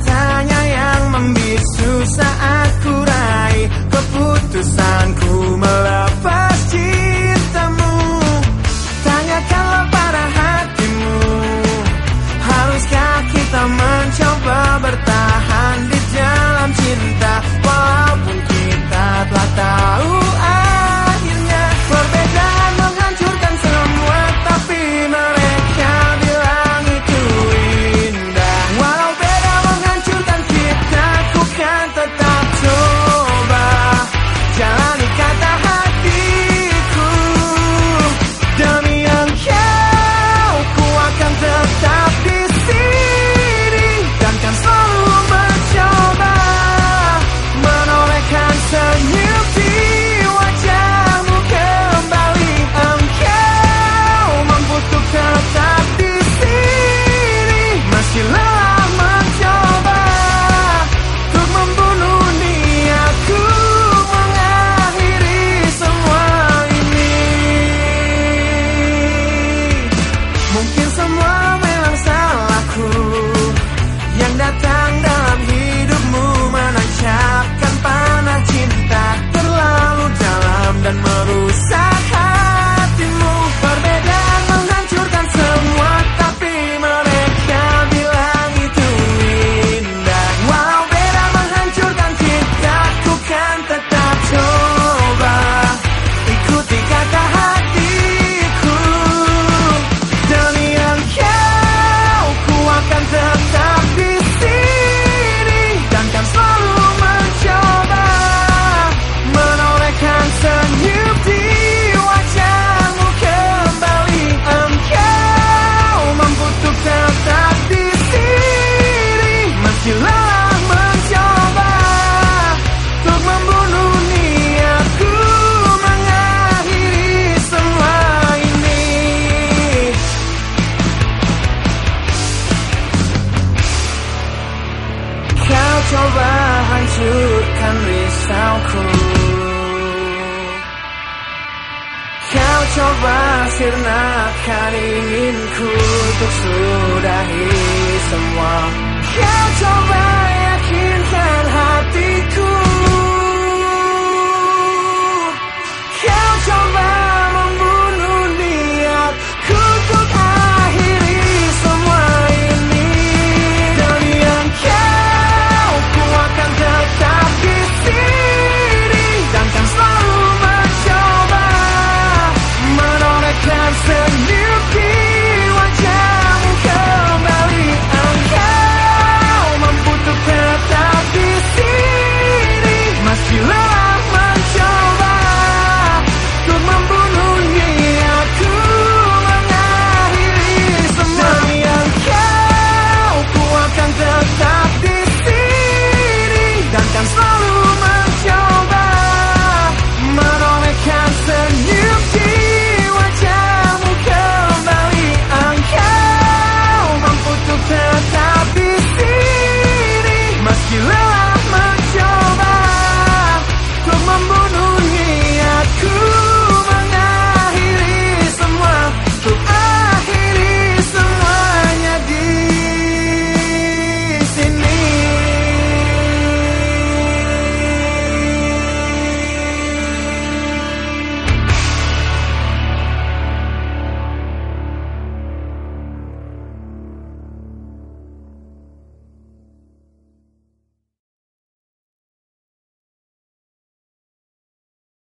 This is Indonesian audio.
time. sound cool Kau coba sirnakan inginku Untuk sudahi